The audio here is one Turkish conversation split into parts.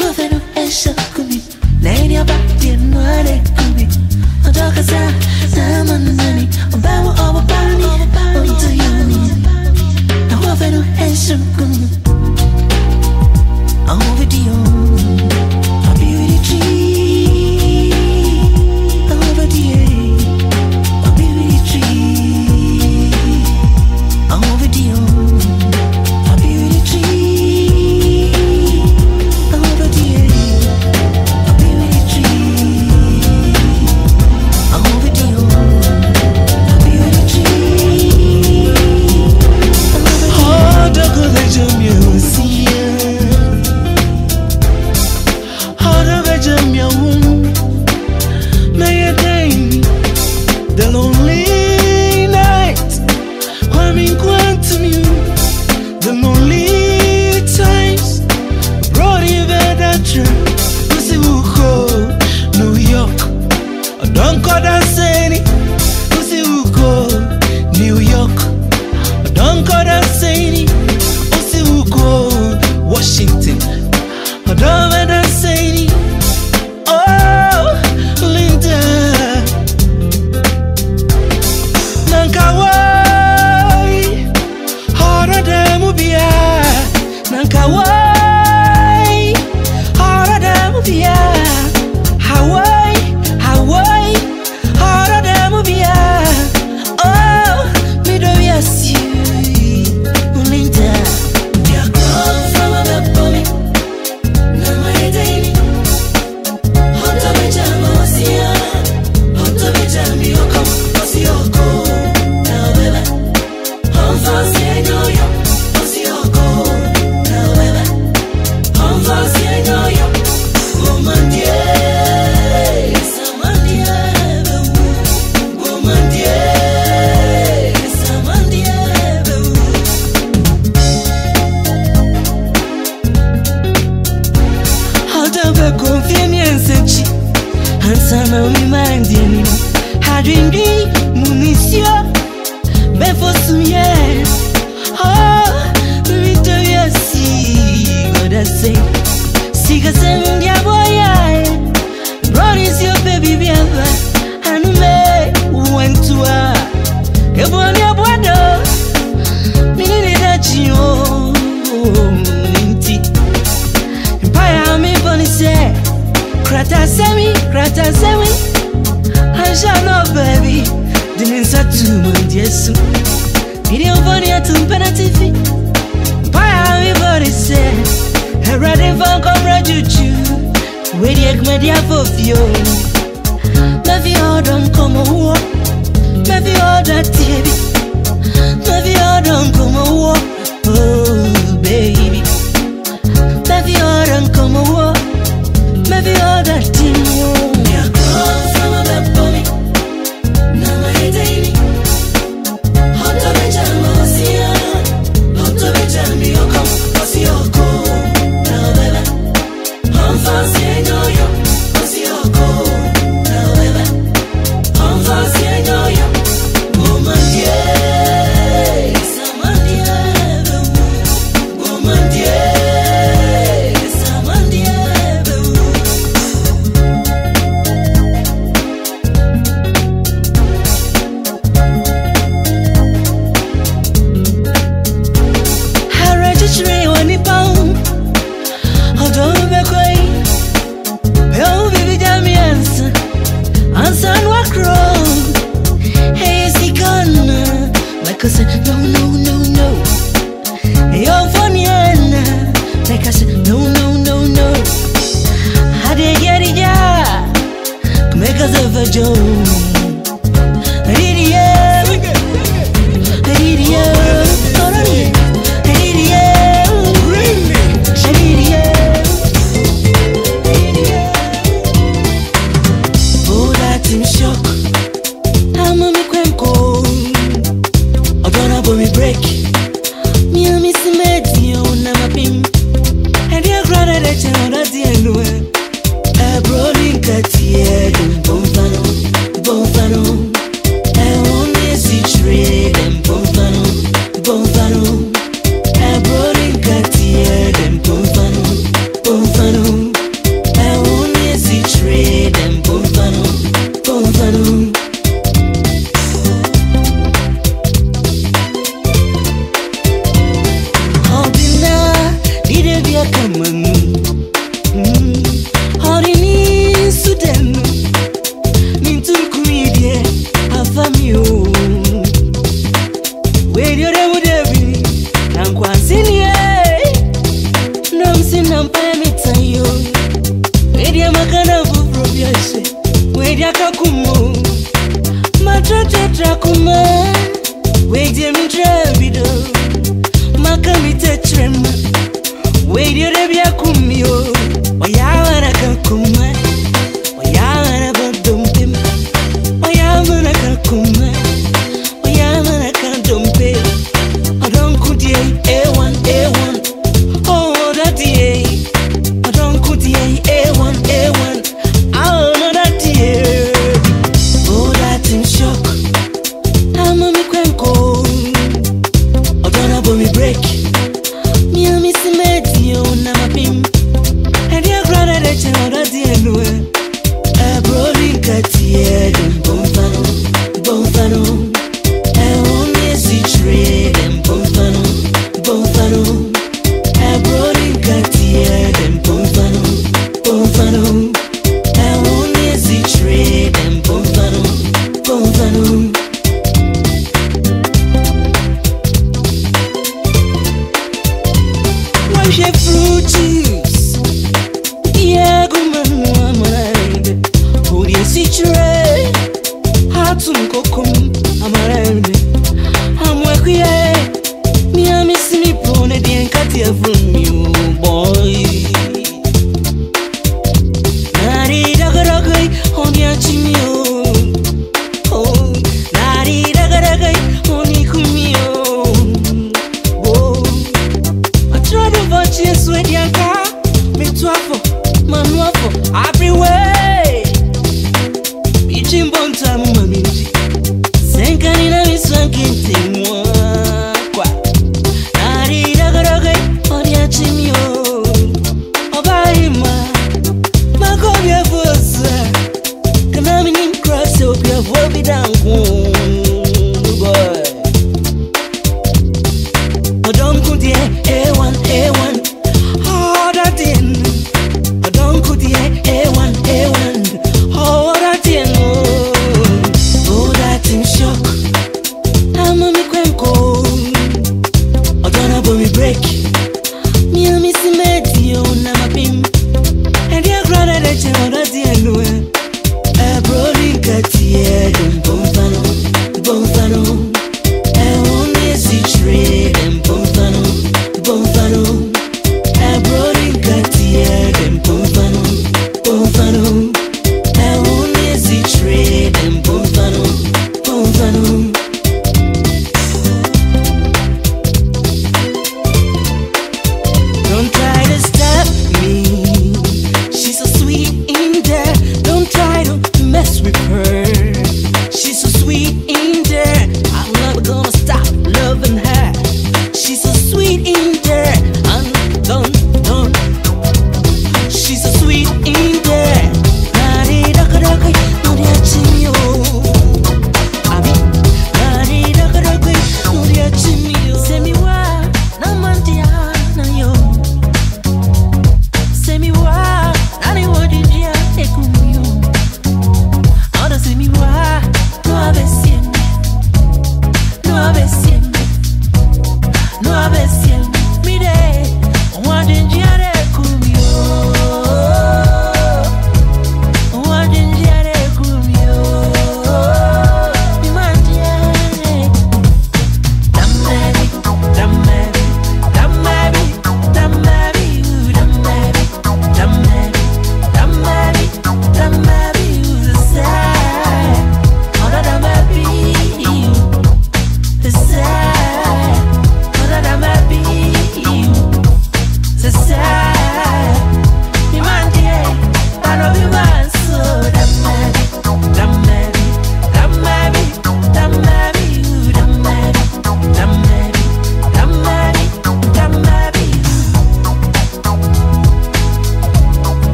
revenu eşya kumi Lane bak bir nuare kumi O da kaza zamanını O ben o o bani O da yuni Na revenu eşya kumi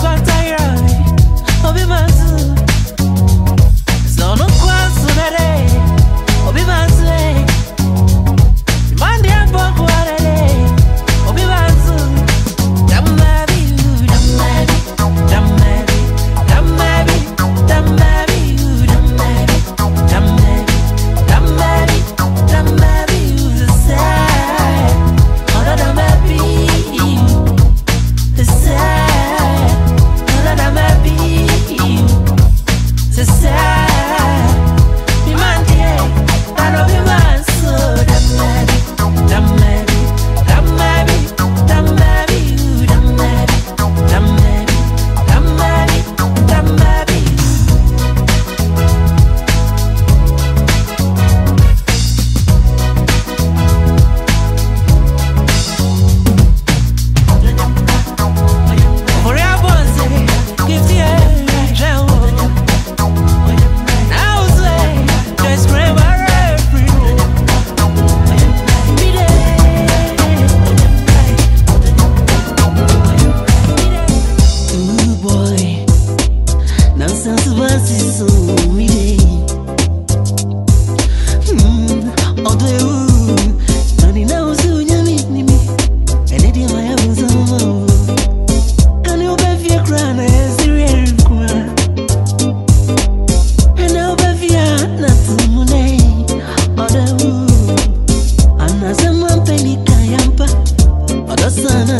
就算再远。sana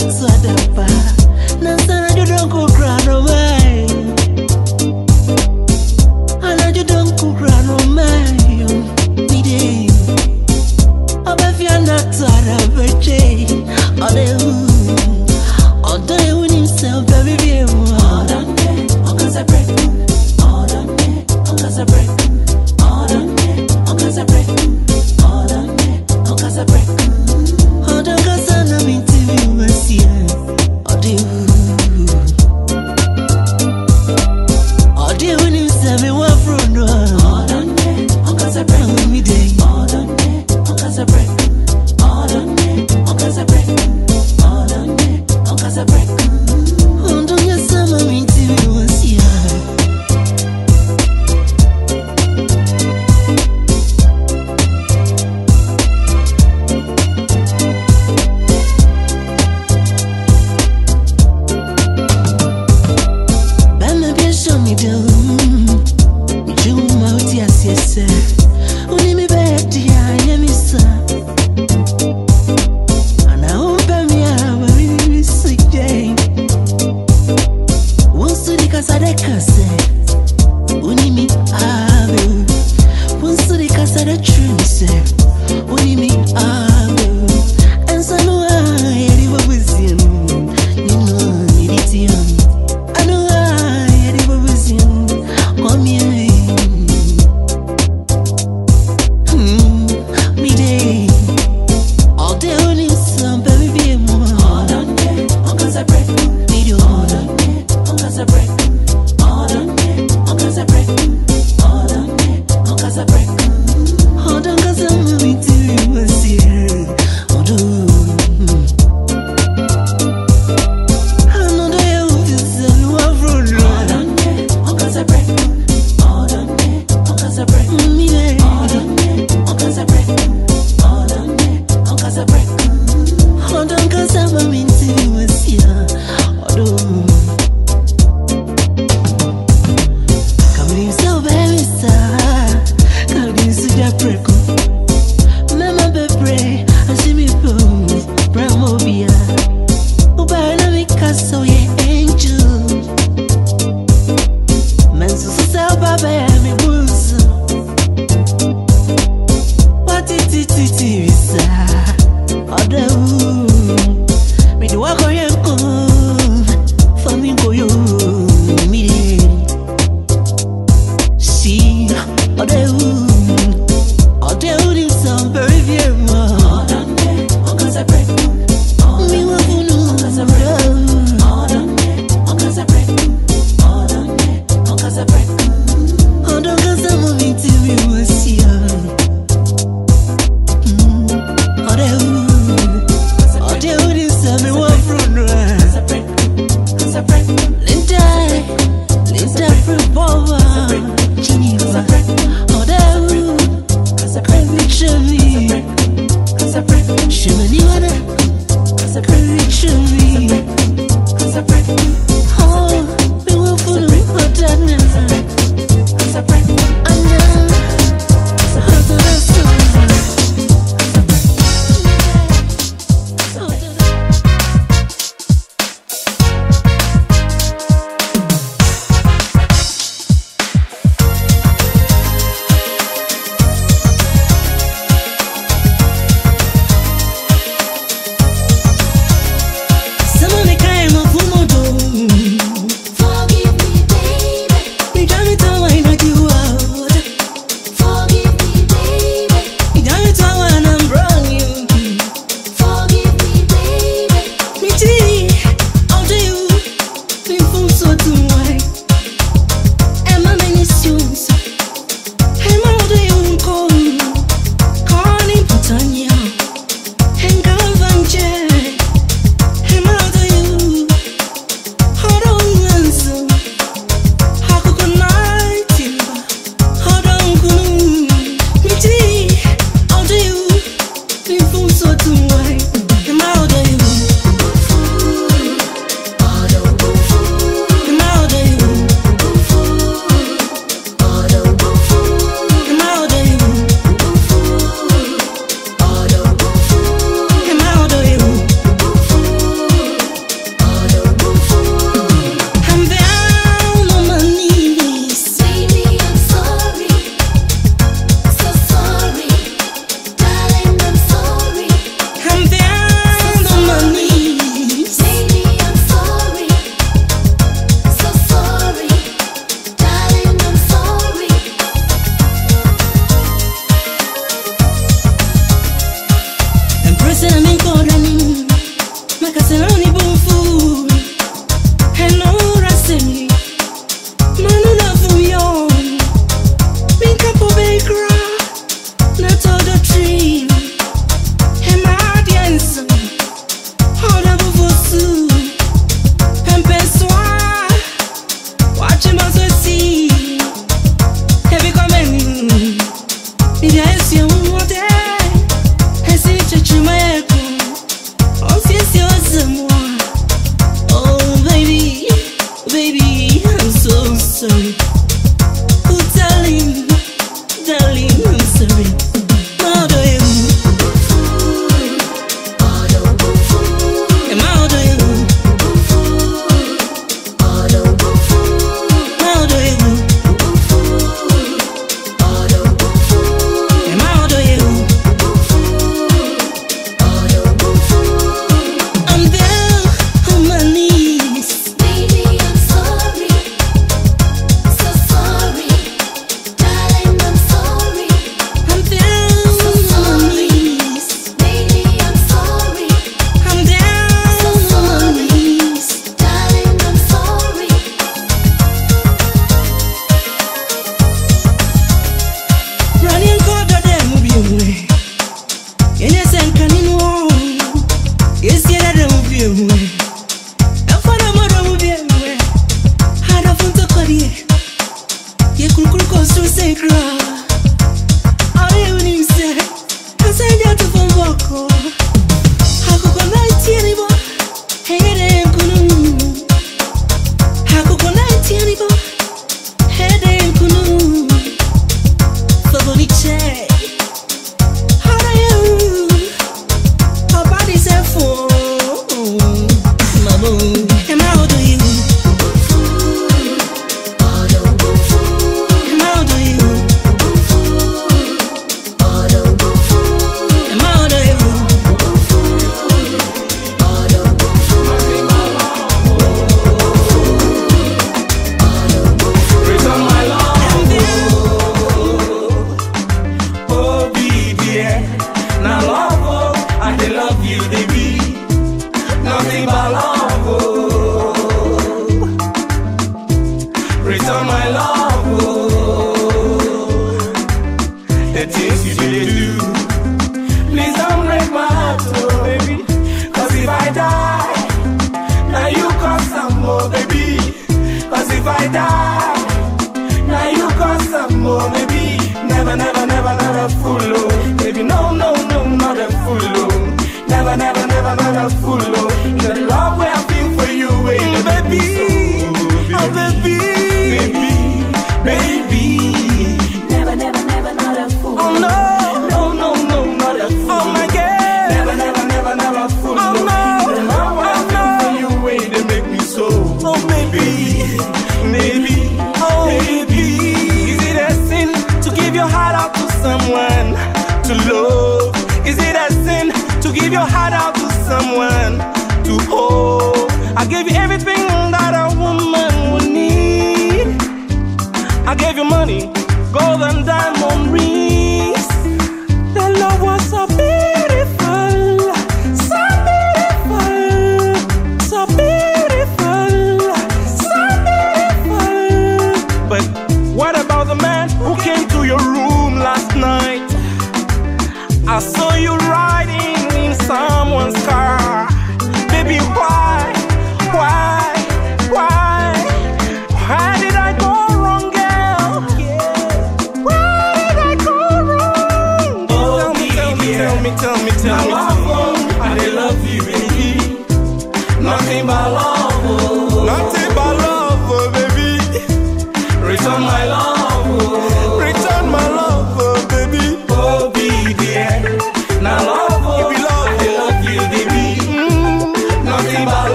Baba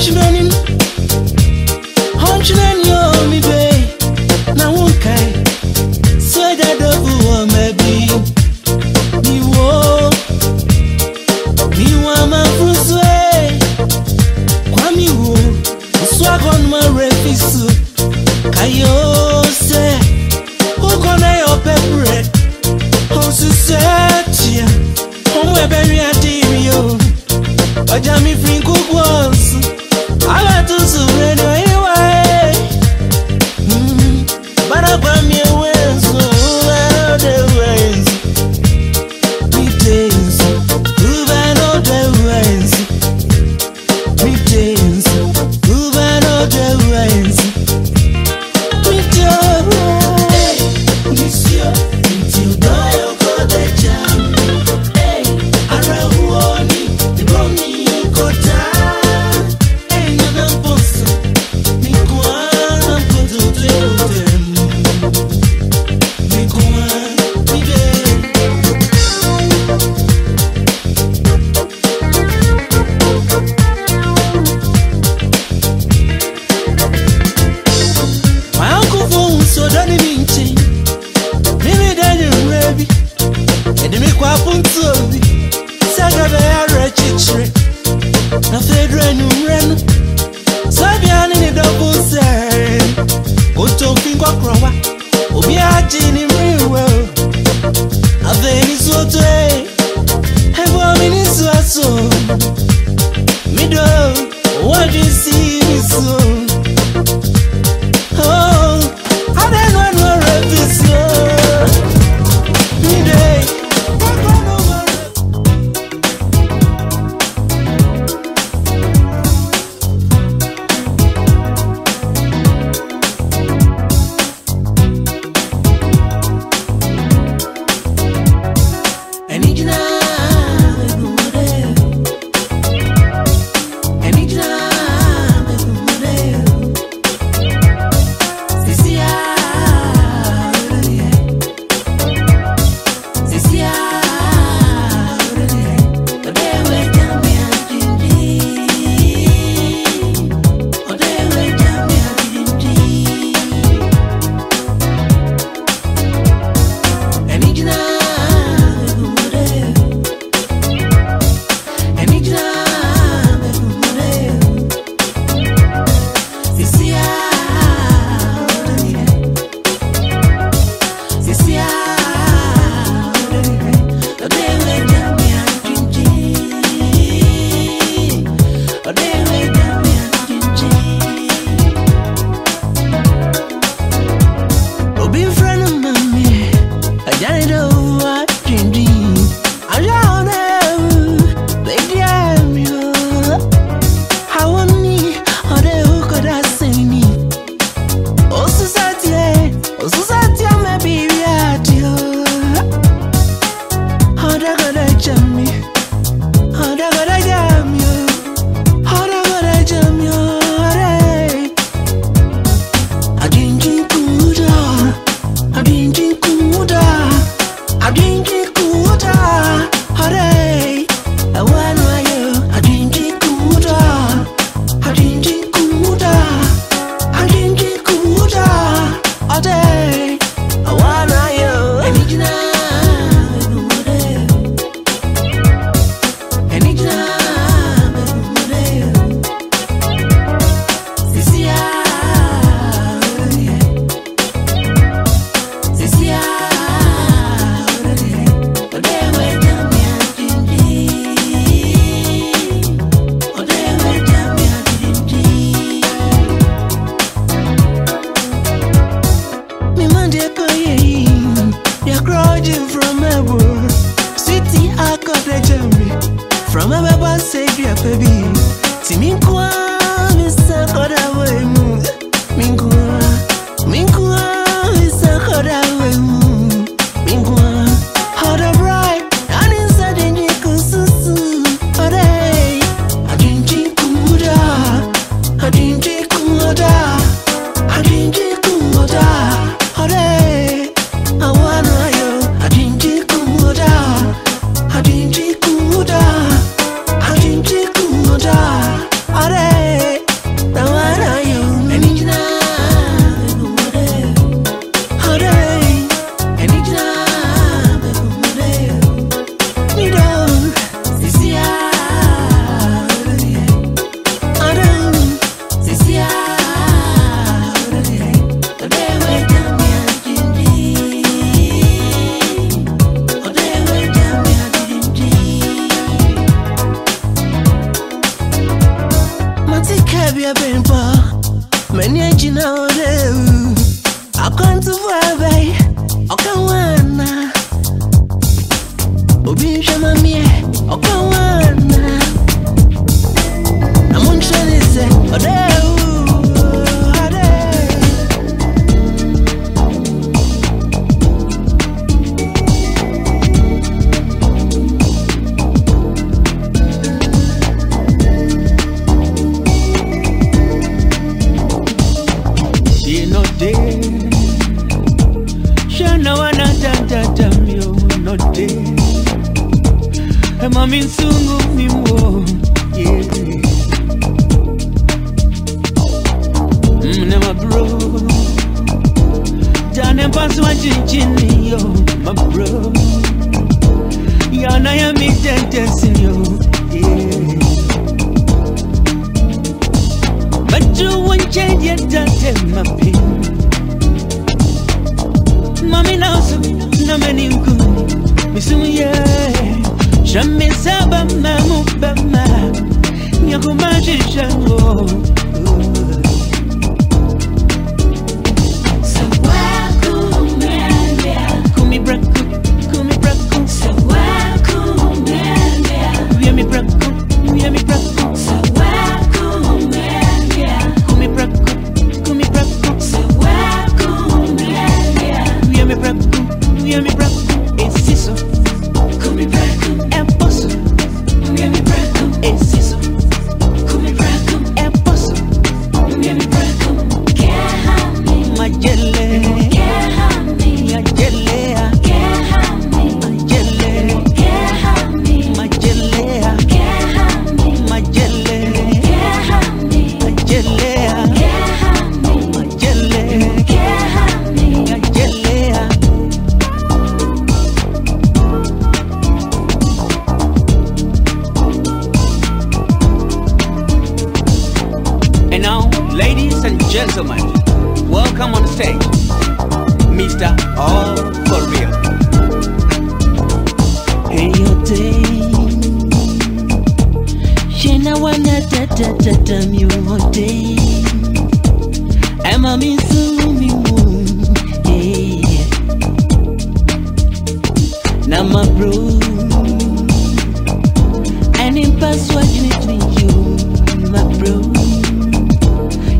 She burning